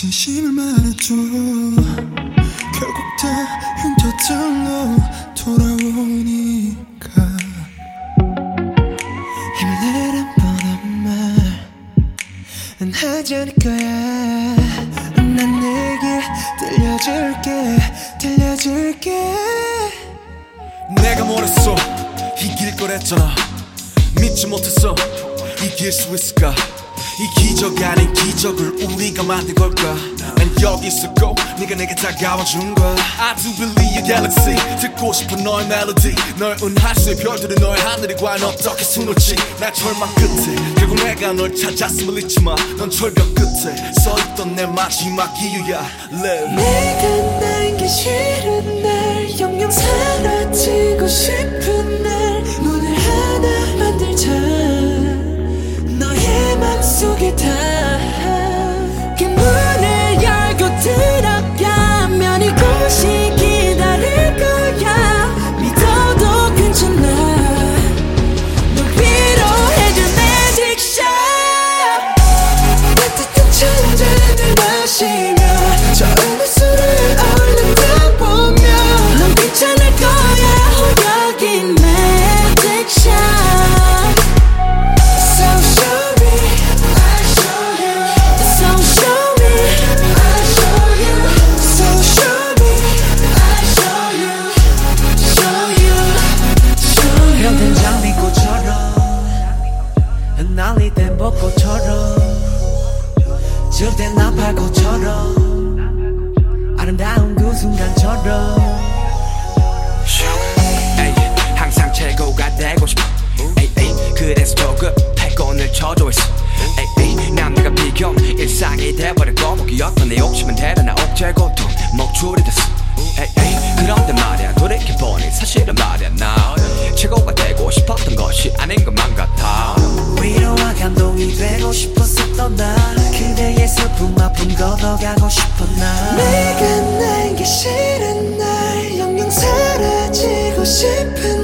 진심을 말해줘 결국 다 흉터들로 돌아오니까. 힘을 내란 뻔한 말은 하지 않을 거야. 난 내게 들려줄게 들려줄게. 내가 뭐랬어? 이길 거랬잖아. 믿지 못했어. 이길 수 있을까 이 기적 아닌 기적을 우리가 만든 걸까? 난 여기 있었고 네가 내게 다가와준 거야 I do believe your galaxy. 듣고 싶은 너의 멜로디 널 은할 수의 별들은 너의 하늘이 과연 어떻게 수놓지? 날 절망 끝에. 결국 내가 널 찾았음을 잊지 마넌 철벽 끝에 서있던 내 마지막 이유야. Live. 내가 남기 싫은 날 영영 사라지고 싶은 날 저조했어 에이 난 내가 비경 일상이 돼버린 거북이였던 내 욕심은 대단한 억제 고통. 목줄이 됐어. 에이 그런데 말이야. 돌이켜보니 사실은 말이야. 나 최고가 되고 싶었던 것이 아닌 것만 같아. 위로와 감동이 되고 싶었었던 나 그대의 슬픔 아픔 걷어가고 싶었나 내가 난게 싫은 날. 영영 사라지고 싶은